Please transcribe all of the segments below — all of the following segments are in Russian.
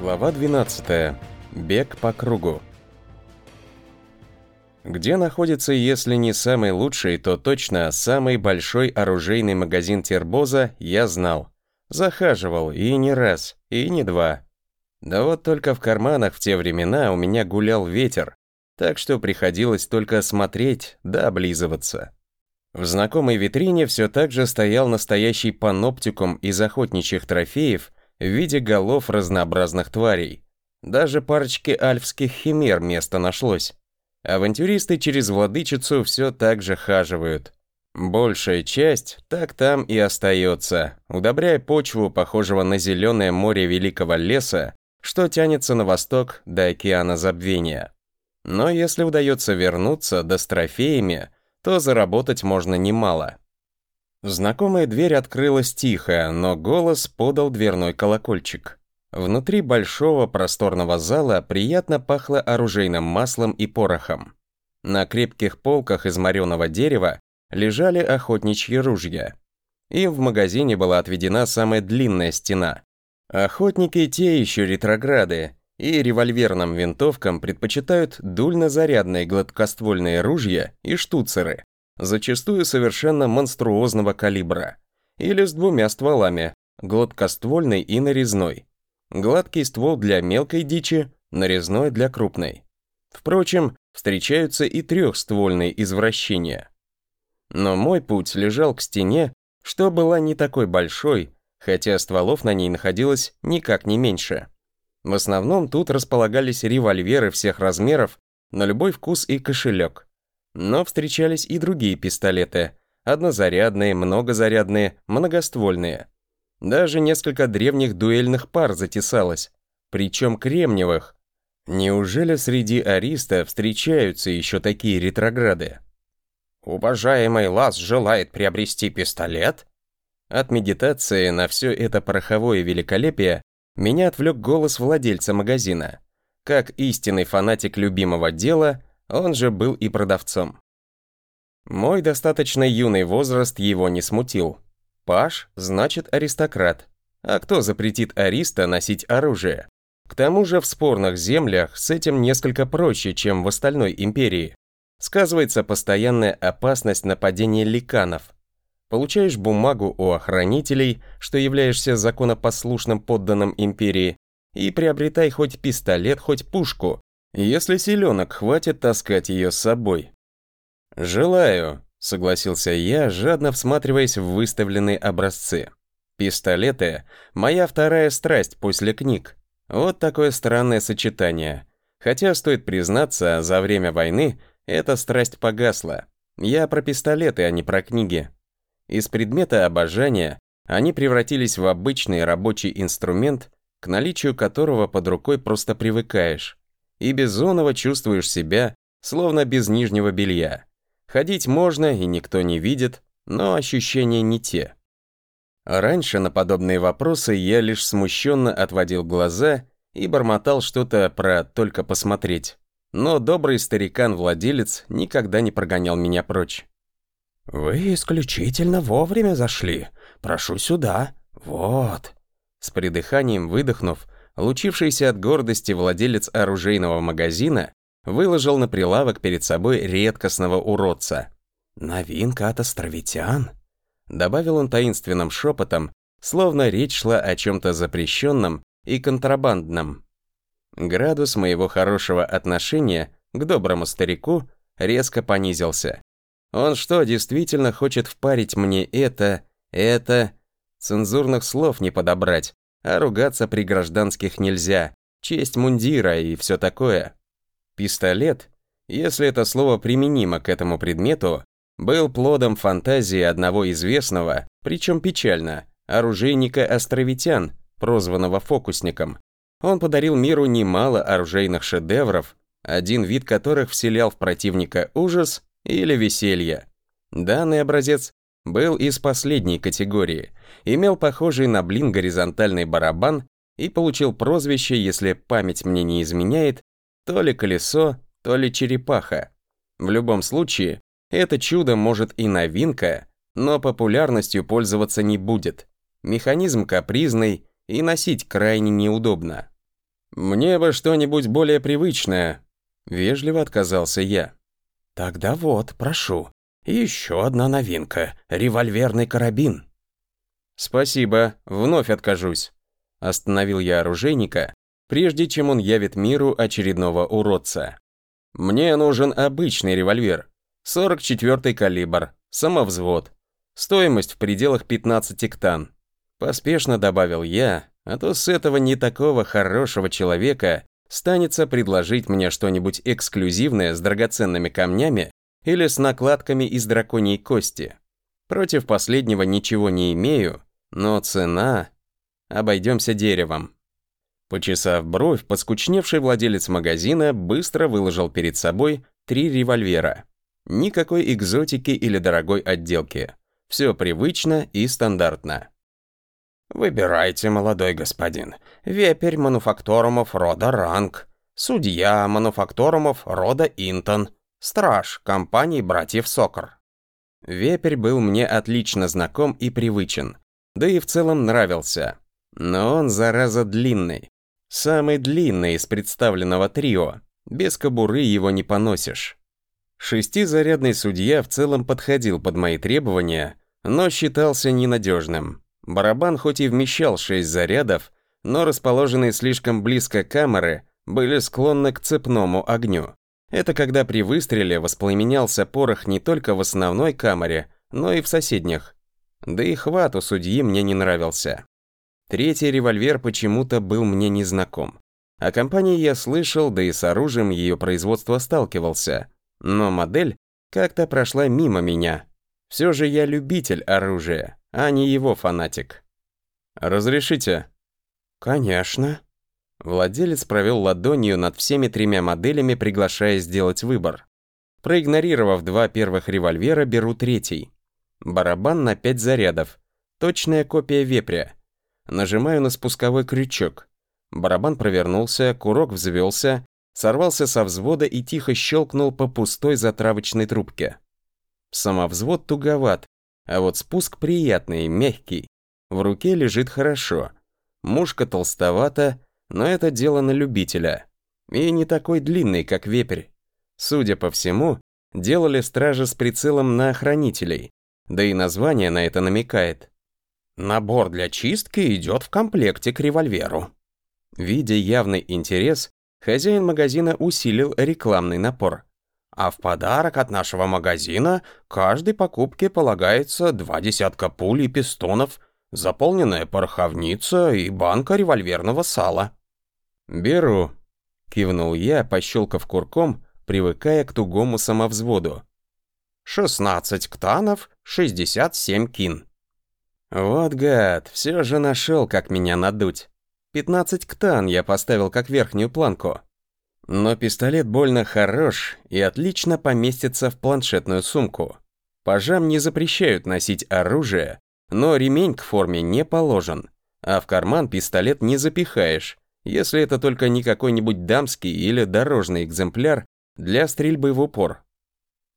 Глава 12. Бег по кругу. Где находится, если не самый лучший, то точно самый большой оружейный магазин Тербоза, я знал. Захаживал и не раз, и не два. Да вот только в карманах в те времена у меня гулял ветер, так что приходилось только смотреть да облизываться. В знакомой витрине все так же стоял настоящий паноптикум из охотничьих трофеев в виде голов разнообразных тварей. Даже парочке альфских химер место нашлось. Авантюристы через владычицу все так же хаживают. Большая часть так там и остается, удобряя почву, похожего на зеленое море великого леса, что тянется на восток до океана забвения. Но если удается вернуться, да с трофеями – то заработать можно немало. Знакомая дверь открылась тихо, но голос подал дверной колокольчик. Внутри большого просторного зала приятно пахло оружейным маслом и порохом. На крепких полках из мореного дерева лежали охотничьи ружья. Им в магазине была отведена самая длинная стена. Охотники те еще ретрограды, и револьверным винтовкам предпочитают дульнозарядные гладкоствольные ружья и штуцеры, зачастую совершенно монструозного калибра, или с двумя стволами, гладкоствольный и нарезной. Гладкий ствол для мелкой дичи, нарезной для крупной. Впрочем, встречаются и трехствольные извращения. Но мой путь лежал к стене, что была не такой большой, хотя стволов на ней находилось никак не меньше. В основном тут располагались револьверы всех размеров, на любой вкус и кошелек. Но встречались и другие пистолеты, однозарядные, многозарядные, многоствольные. Даже несколько древних дуэльных пар затесалось, причем кремниевых. Неужели среди ариста встречаются еще такие ретрограды? «Уважаемый Лас желает приобрести пистолет?» От медитации на все это пороховое великолепие меня отвлек голос владельца магазина. Как истинный фанатик любимого дела, он же был и продавцом. Мой достаточно юный возраст его не смутил. Паш значит аристократ. А кто запретит ариста носить оружие? К тому же в спорных землях с этим несколько проще, чем в остальной империи. Сказывается постоянная опасность нападения ликанов – получаешь бумагу у охранителей, что являешься законопослушным подданным империи, и приобретай хоть пистолет, хоть пушку, если силенок хватит таскать ее с собой. «Желаю», — согласился я, жадно всматриваясь в выставленные образцы. «Пистолеты — моя вторая страсть после книг. Вот такое странное сочетание. Хотя, стоит признаться, за время войны эта страсть погасла. Я про пистолеты, а не про книги. Из предмета обожания они превратились в обычный рабочий инструмент, к наличию которого под рукой просто привыкаешь. И беззоново чувствуешь себя, словно без нижнего белья. Ходить можно, и никто не видит, но ощущения не те. Раньше на подобные вопросы я лишь смущенно отводил глаза и бормотал что-то про «только посмотреть». Но добрый старикан-владелец никогда не прогонял меня прочь. «Вы исключительно вовремя зашли. Прошу сюда. Вот». С придыханием выдохнув, лучившийся от гордости владелец оружейного магазина выложил на прилавок перед собой редкостного уродца. «Новинка от островитян», — добавил он таинственным шепотом, словно речь шла о чем-то запрещенном и контрабандном. Градус моего хорошего отношения к доброму старику резко понизился. Он что, действительно хочет впарить мне это, это... Цензурных слов не подобрать, а ругаться при гражданских нельзя, честь мундира и все такое. Пистолет, если это слово применимо к этому предмету, был плодом фантазии одного известного, причем печально, оружейника островитян, прозванного фокусником. Он подарил миру немало оружейных шедевров, один вид которых вселял в противника ужас, или веселья. Данный образец был из последней категории, имел похожий на блин горизонтальный барабан и получил прозвище, если память мне не изменяет, то ли колесо, то ли черепаха. В любом случае, это чудо может и новинка, но популярностью пользоваться не будет. Механизм капризный и носить крайне неудобно. Мне бы что-нибудь более привычное. Вежливо отказался я. Тогда вот, прошу. Еще одна новинка. Револьверный карабин. Спасибо, вновь откажусь. Остановил я оружейника, прежде чем он явит миру очередного уродца. Мне нужен обычный револьвер. 44-й калибр, самовзвод. Стоимость в пределах 15 ктан. Поспешно добавил я, а то с этого не такого хорошего человека станется предложить мне что-нибудь эксклюзивное с драгоценными камнями или с накладками из драконьей кости. Против последнего ничего не имею, но цена... Обойдемся деревом. Почесав бровь, поскучневший владелец магазина быстро выложил перед собой три револьвера. Никакой экзотики или дорогой отделки. Все привычно и стандартно. «Выбирайте, молодой господин. Вепрь мануфакторумов рода Ранг. Судья мануфакторумов рода Интон. Страж компании братьев Сокр». Вепрь был мне отлично знаком и привычен. Да и в целом нравился. Но он, зараза, длинный. Самый длинный из представленного трио. Без кобуры его не поносишь. Шестизарядный судья в целом подходил под мои требования, но считался ненадежным. Барабан хоть и вмещал 6 зарядов, но расположенные слишком близко камеры были склонны к цепному огню. Это когда при выстреле воспламенялся порох не только в основной камере, но и в соседних. Да и хват у судьи мне не нравился. Третий револьвер почему-то был мне незнаком. О компании я слышал, да и с оружием ее производства сталкивался. Но модель как-то прошла мимо меня. Все же я любитель оружия а не его фанатик. «Разрешите?» «Конечно». Владелец провел ладонью над всеми тремя моделями, приглашая сделать выбор. Проигнорировав два первых револьвера, беру третий. Барабан на пять зарядов. Точная копия вепря. Нажимаю на спусковой крючок. Барабан провернулся, курок взвелся, сорвался со взвода и тихо щелкнул по пустой затравочной трубке. Самовзвод туговат, а вот спуск приятный, мягкий. В руке лежит хорошо. Мушка толстовата, но это дело на любителя. И не такой длинный, как вепрь. Судя по всему, делали стражи с прицелом на охранителей. Да и название на это намекает. Набор для чистки идет в комплекте к револьверу. Видя явный интерес, хозяин магазина усилил рекламный напор. А в подарок от нашего магазина каждой покупке полагается два десятка пуль и пистонов, заполненная пороховница и банка револьверного сала. «Беру», — кивнул я, пощелкав курком, привыкая к тугому самовзводу. «Шестнадцать ктанов, шестьдесят семь кин». Вот гад, все же нашел, как меня надуть. Пятнадцать ктан я поставил как верхнюю планку. Но пистолет больно хорош и отлично поместится в планшетную сумку. Пажам не запрещают носить оружие, но ремень к форме не положен, а в карман пистолет не запихаешь, если это только не какой-нибудь дамский или дорожный экземпляр для стрельбы в упор.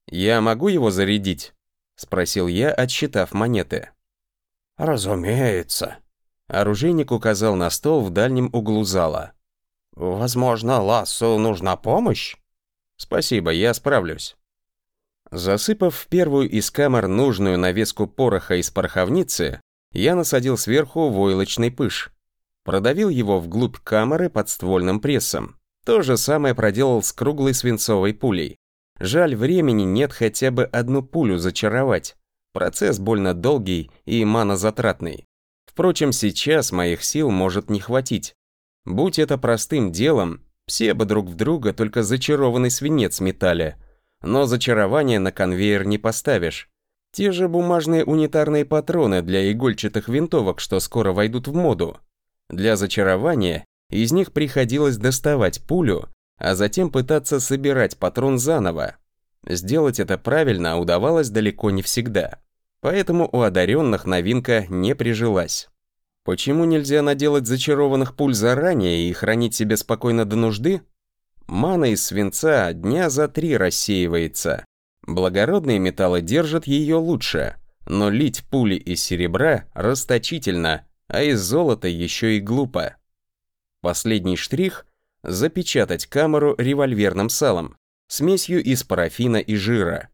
«Я могу его зарядить?» — спросил я, отсчитав монеты. «Разумеется», — оружейник указал на стол в дальнем углу зала. «Возможно, Лассу нужна помощь?» «Спасибо, я справлюсь». Засыпав в первую из камер нужную навеску пороха из пороховницы, я насадил сверху войлочный пыш. Продавил его вглубь камеры под ствольным прессом. То же самое проделал с круглой свинцовой пулей. Жаль, времени нет хотя бы одну пулю зачаровать. Процесс больно долгий и манозатратный. Впрочем, сейчас моих сил может не хватить. Будь это простым делом, все бы друг в друга только зачарованный свинец метали. Но зачарование на конвейер не поставишь. Те же бумажные унитарные патроны для игольчатых винтовок, что скоро войдут в моду. Для зачарования из них приходилось доставать пулю, а затем пытаться собирать патрон заново. Сделать это правильно удавалось далеко не всегда. Поэтому у одаренных новинка не прижилась. Почему нельзя наделать зачарованных пуль заранее и хранить себе спокойно до нужды? Мана из свинца дня за три рассеивается. Благородные металлы держат ее лучше, но лить пули из серебра расточительно, а из золота еще и глупо. Последний штрих — запечатать камеру револьверным салом, смесью из парафина и жира.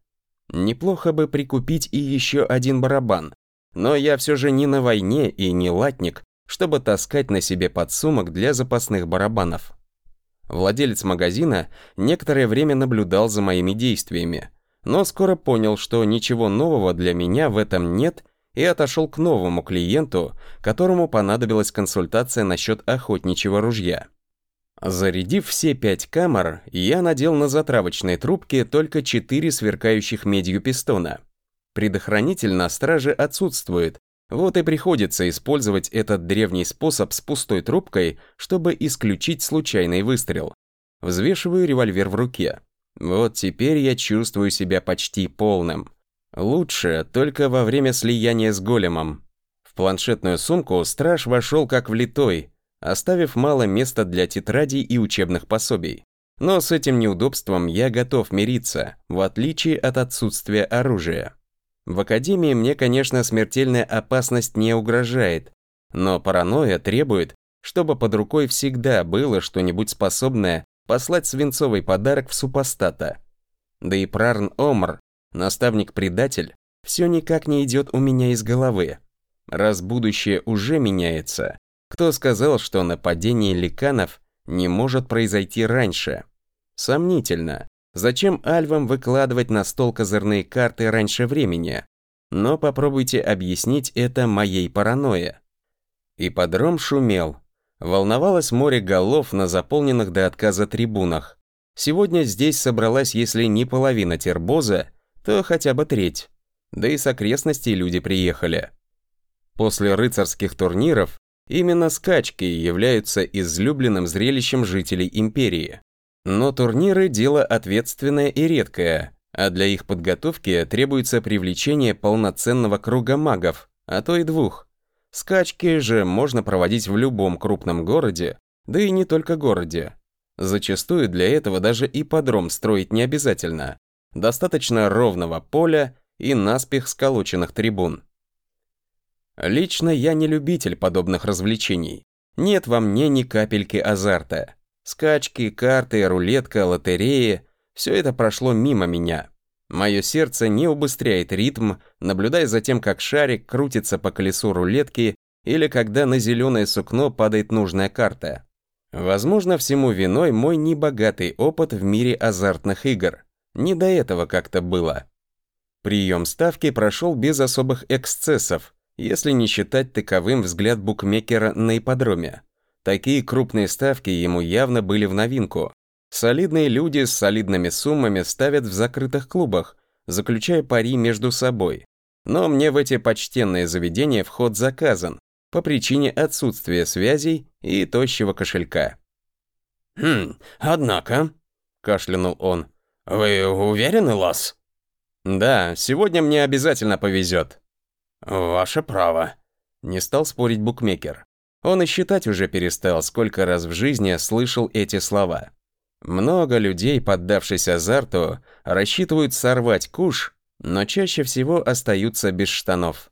Неплохо бы прикупить и еще один барабан, но я все же не на войне и не латник, чтобы таскать на себе подсумок для запасных барабанов. Владелец магазина некоторое время наблюдал за моими действиями, но скоро понял, что ничего нового для меня в этом нет и отошел к новому клиенту, которому понадобилась консультация насчет охотничьего ружья. Зарядив все пять камер, я надел на затравочной трубке только четыре сверкающих медью пистона. Предохранитель на страже отсутствует, вот и приходится использовать этот древний способ с пустой трубкой, чтобы исключить случайный выстрел. Взвешиваю револьвер в руке. Вот теперь я чувствую себя почти полным. Лучше только во время слияния с големом. В планшетную сумку страж вошел как влитой, оставив мало места для тетрадей и учебных пособий. Но с этим неудобством я готов мириться, в отличие от отсутствия оружия. В академии мне, конечно, смертельная опасность не угрожает, но паранойя требует, чтобы под рукой всегда было что-нибудь способное послать свинцовый подарок в супостата. Да и Прарн Омр, наставник-предатель, все никак не идет у меня из головы. Раз будущее уже меняется, кто сказал, что нападение ликанов не может произойти раньше? Сомнительно. Зачем альвам выкладывать на стол козырные карты раньше времени? Но попробуйте объяснить это моей паранойе. Ипподром шумел. Волновалось море голов на заполненных до отказа трибунах. Сегодня здесь собралась, если не половина тербоза, то хотя бы треть. Да и с окрестностей люди приехали. После рыцарских турниров именно скачки являются излюбленным зрелищем жителей империи. Но турниры – дело ответственное и редкое, а для их подготовки требуется привлечение полноценного круга магов, а то и двух. Скачки же можно проводить в любом крупном городе, да и не только городе. Зачастую для этого даже ипподром строить не обязательно. Достаточно ровного поля и наспех сколоченных трибун. Лично я не любитель подобных развлечений. Нет во мне ни капельки азарта. Скачки, карты, рулетка, лотереи – все это прошло мимо меня. Мое сердце не убыстряет ритм, наблюдая за тем, как шарик крутится по колесу рулетки или когда на зеленое сукно падает нужная карта. Возможно, всему виной мой небогатый опыт в мире азартных игр. Не до этого как-то было. Прием ставки прошел без особых эксцессов, если не считать таковым взгляд букмекера на ипподроме. Такие крупные ставки ему явно были в новинку. Солидные люди с солидными суммами ставят в закрытых клубах, заключая пари между собой. Но мне в эти почтенные заведения вход заказан по причине отсутствия связей и тощего кошелька. «Хм, однако», — кашлянул он, — «вы уверены, Лас?» «Да, сегодня мне обязательно повезет». «Ваше право», — не стал спорить букмекер. Он и считать уже перестал, сколько раз в жизни слышал эти слова. Много людей, поддавшись азарту, рассчитывают сорвать куш, но чаще всего остаются без штанов.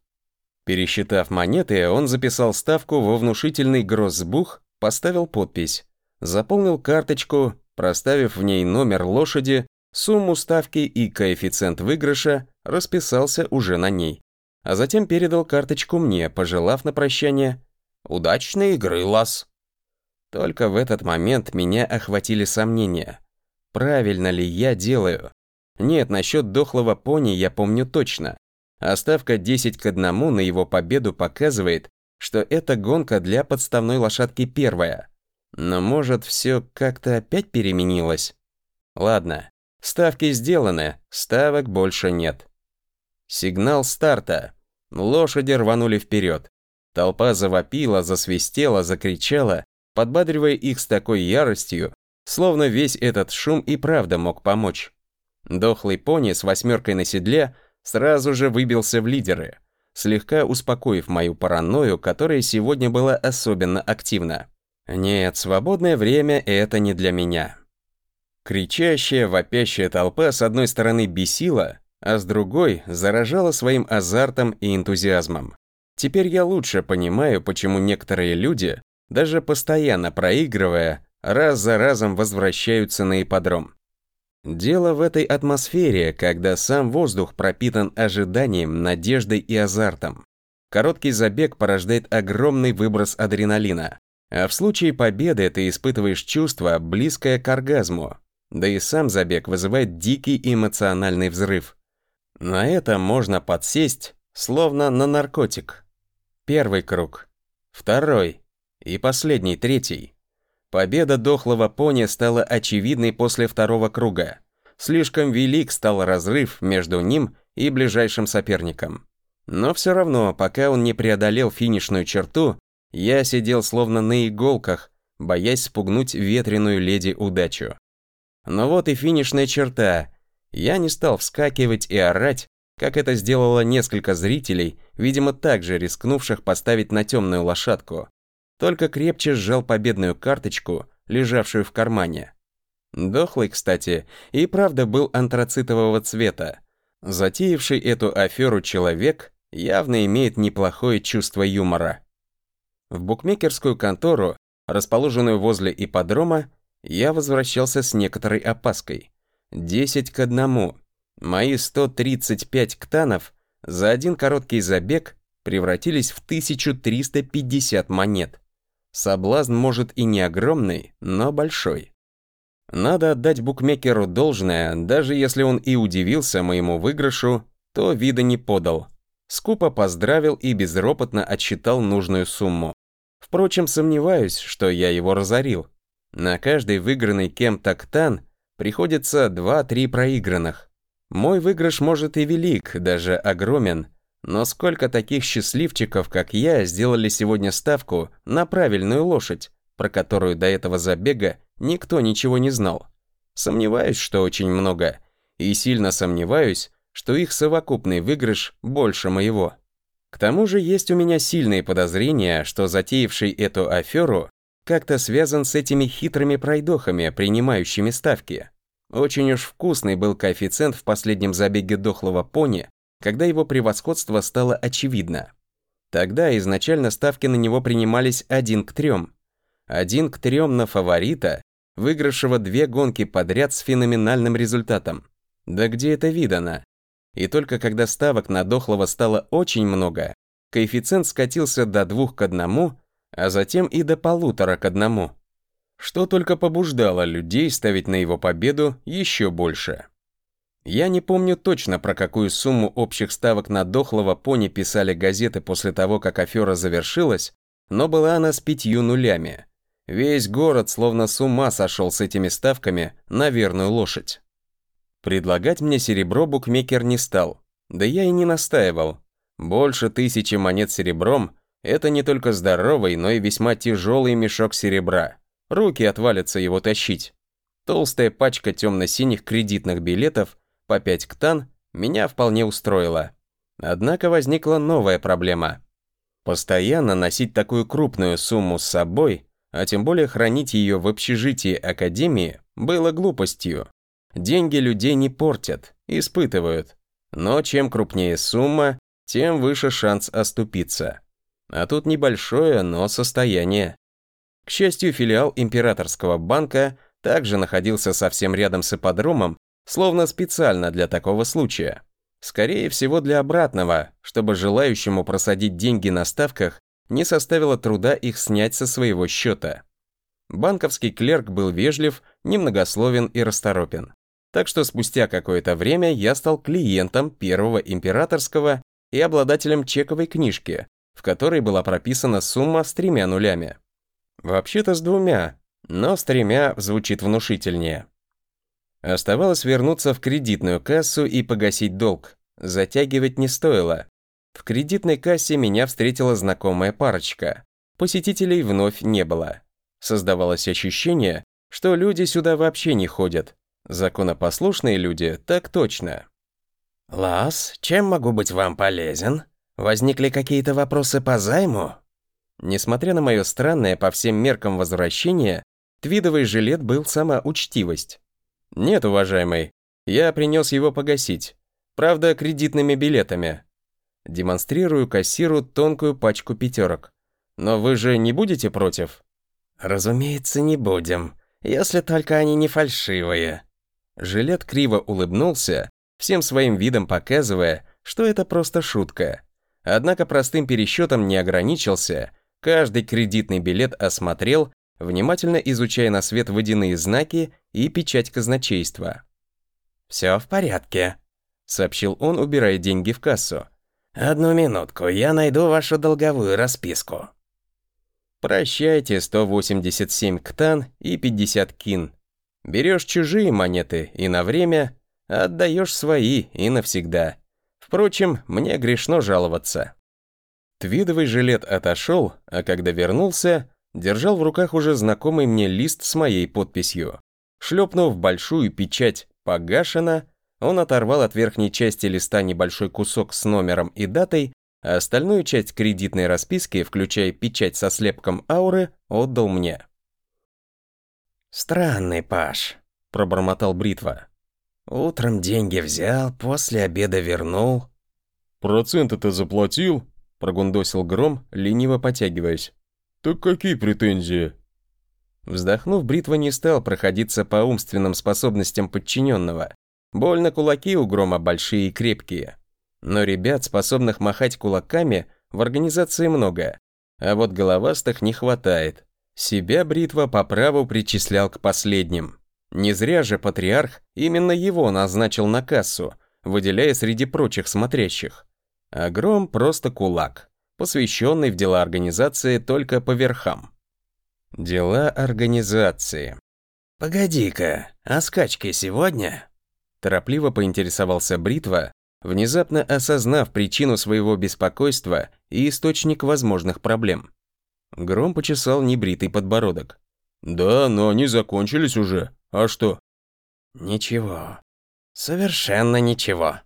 Пересчитав монеты, он записал ставку во внушительный гроссбух, поставил подпись, заполнил карточку, проставив в ней номер лошади, сумму ставки и коэффициент выигрыша, расписался уже на ней. А затем передал карточку мне, пожелав на прощание Удачной игры, Лас. Только в этот момент меня охватили сомнения. Правильно ли я делаю? Нет, насчет дохлого пони я помню точно. Оставка 10 к 1 на его победу показывает, что эта гонка для подставной лошадки первая. Но может все как-то опять переменилось? Ладно, ставки сделаны, ставок больше нет. Сигнал старта. Лошади рванули вперед. Толпа завопила, засвистела, закричала, подбадривая их с такой яростью, словно весь этот шум и правда мог помочь. Дохлый пони с восьмеркой на седле сразу же выбился в лидеры, слегка успокоив мою паранойю, которая сегодня была особенно активна. Нет, свободное время — это не для меня. Кричащая, вопящая толпа с одной стороны бесила, а с другой заражала своим азартом и энтузиазмом. Теперь я лучше понимаю, почему некоторые люди даже постоянно проигрывая, раз за разом возвращаются на ипподром. Дело в этой атмосфере, когда сам воздух пропитан ожиданием, надеждой и азартом. Короткий забег порождает огромный выброс адреналина, а в случае победы ты испытываешь чувство, близкое к оргазму. Да и сам забег вызывает дикий эмоциональный взрыв. На это можно подсесть, словно на наркотик. Первый круг. Второй. И последний, третий. Победа дохлого пони стала очевидной после второго круга. Слишком велик стал разрыв между ним и ближайшим соперником. Но все равно, пока он не преодолел финишную черту, я сидел словно на иголках, боясь спугнуть ветреную леди удачу. Но вот и финишная черта. Я не стал вскакивать и орать, как это сделало несколько зрителей, видимо, также рискнувших поставить на темную лошадку. Только крепче сжал победную карточку, лежавшую в кармане. Дохлый, кстати, и правда был антрацитового цвета. Затеявший эту аферу человек явно имеет неплохое чувство юмора. В букмекерскую контору, расположенную возле ипподрома, я возвращался с некоторой опаской. 10 к 1. Мои 135 ктанов за один короткий забег превратились в 1350 монет. Соблазн может и не огромный, но большой. Надо отдать букмекеру должное, даже если он и удивился моему выигрышу, то вида не подал. Скупо поздравил и безропотно отсчитал нужную сумму. Впрочем, сомневаюсь, что я его разорил. На каждый выигранный кем-то ктан приходится 2-3 проигранных. Мой выигрыш может и велик, даже огромен, но сколько таких счастливчиков, как я, сделали сегодня ставку на правильную лошадь, про которую до этого забега никто ничего не знал. Сомневаюсь, что очень много, и сильно сомневаюсь, что их совокупный выигрыш больше моего. К тому же есть у меня сильные подозрения, что затеявший эту аферу как-то связан с этими хитрыми пройдохами, принимающими ставки. Очень уж вкусный был коэффициент в последнем забеге дохлого пони, когда его превосходство стало очевидно. Тогда изначально ставки на него принимались один к трем. Один к трем на фаворита, выигравшего две гонки подряд с феноменальным результатом. Да где это видано? И только когда ставок на дохлого стало очень много, коэффициент скатился до двух к одному, а затем и до полутора к одному. Что только побуждало людей ставить на его победу еще больше. Я не помню точно, про какую сумму общих ставок на дохлого пони писали газеты после того, как афера завершилась, но была она с пятью нулями. Весь город словно с ума сошел с этими ставками на верную лошадь. Предлагать мне серебро букмекер не стал, да я и не настаивал. Больше тысячи монет серебром – это не только здоровый, но и весьма тяжелый мешок серебра. Руки отвалятся его тащить. Толстая пачка темно-синих кредитных билетов по 5 ктан меня вполне устроила. Однако возникла новая проблема. Постоянно носить такую крупную сумму с собой, а тем более хранить ее в общежитии Академии, было глупостью. Деньги людей не портят, испытывают. Но чем крупнее сумма, тем выше шанс оступиться. А тут небольшое, но состояние. К счастью, филиал Императорского банка также находился совсем рядом с ипподромом, словно специально для такого случая. Скорее всего, для обратного, чтобы желающему просадить деньги на ставках не составило труда их снять со своего счета. Банковский клерк был вежлив, немногословен и расторопен. Так что спустя какое-то время я стал клиентом первого императорского и обладателем чековой книжки, в которой была прописана сумма с тремя нулями. Вообще-то с двумя, но с тремя звучит внушительнее. Оставалось вернуться в кредитную кассу и погасить долг. Затягивать не стоило. В кредитной кассе меня встретила знакомая парочка. Посетителей вновь не было. Создавалось ощущение, что люди сюда вообще не ходят. Законопослушные люди так точно. «Лас, чем могу быть вам полезен? Возникли какие-то вопросы по займу?» Несмотря на мое странное по всем меркам возвращение, твидовый жилет был сама учтивость. «Нет, уважаемый, я принес его погасить. Правда, кредитными билетами». Демонстрирую кассиру тонкую пачку пятерок. Но вы же не будете против? Разумеется, не будем, если только они не фальшивые. Жилет криво улыбнулся, всем своим видом показывая, что это просто шутка. Однако простым пересчетом не ограничился, каждый кредитный билет осмотрел, внимательно изучая на свет водяные знаки и печать казначейства. «Все в порядке», — сообщил он, убирая деньги в кассу. «Одну минутку, я найду вашу долговую расписку». Прощайте 187 ктан и 50 кин. Берешь чужие монеты и на время, отдаешь свои и навсегда. Впрочем, мне грешно жаловаться. Твидовый жилет отошел, а когда вернулся, держал в руках уже знакомый мне лист с моей подписью. Шлепнув большую печать «Погашено», он оторвал от верхней части листа небольшой кусок с номером и датой, а остальную часть кредитной расписки, включая печать со слепком ауры, отдал мне. «Странный Паш», — пробормотал Бритва. «Утром деньги взял, после обеда вернул». «Проценты-то заплатил?» — прогундосил Гром, лениво потягиваясь. «Так какие претензии?» Вздохнув, Бритва не стал проходиться по умственным способностям подчиненного. Больно кулаки у Грома большие и крепкие. Но ребят, способных махать кулаками, в организации много. А вот головастых не хватает. Себя Бритва по праву причислял к последним. Не зря же патриарх именно его назначил на кассу, выделяя среди прочих смотрящих. А Гром просто кулак, посвященный в дела организации только по верхам. Дела организации. «Погоди-ка, а скачки сегодня?» Торопливо поинтересовался Бритва, внезапно осознав причину своего беспокойства и источник возможных проблем. Гром почесал небритый подбородок. «Да, но они закончились уже. А что?» «Ничего. Совершенно ничего».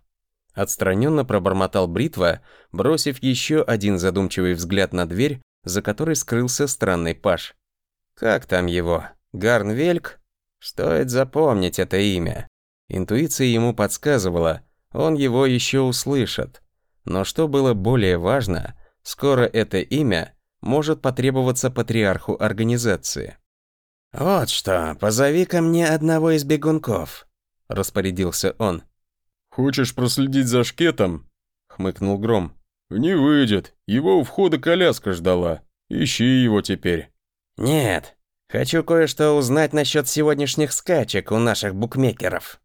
Отстраненно пробормотал Бритва, бросив еще один задумчивый взгляд на дверь, за которой скрылся странный паш. «Как там его? Гарнвельк? Стоит запомнить это имя». Интуиция ему подсказывала, он его еще услышит. Но что было более важно, скоро это имя может потребоваться патриарху организации. «Вот что, позови ко мне одного из бегунков», — распорядился он. «Хочешь проследить за шкетом?» — хмыкнул Гром. «Не выйдет, его у входа коляска ждала. Ищи его теперь». «Нет, хочу кое-что узнать насчет сегодняшних скачек у наших букмекеров».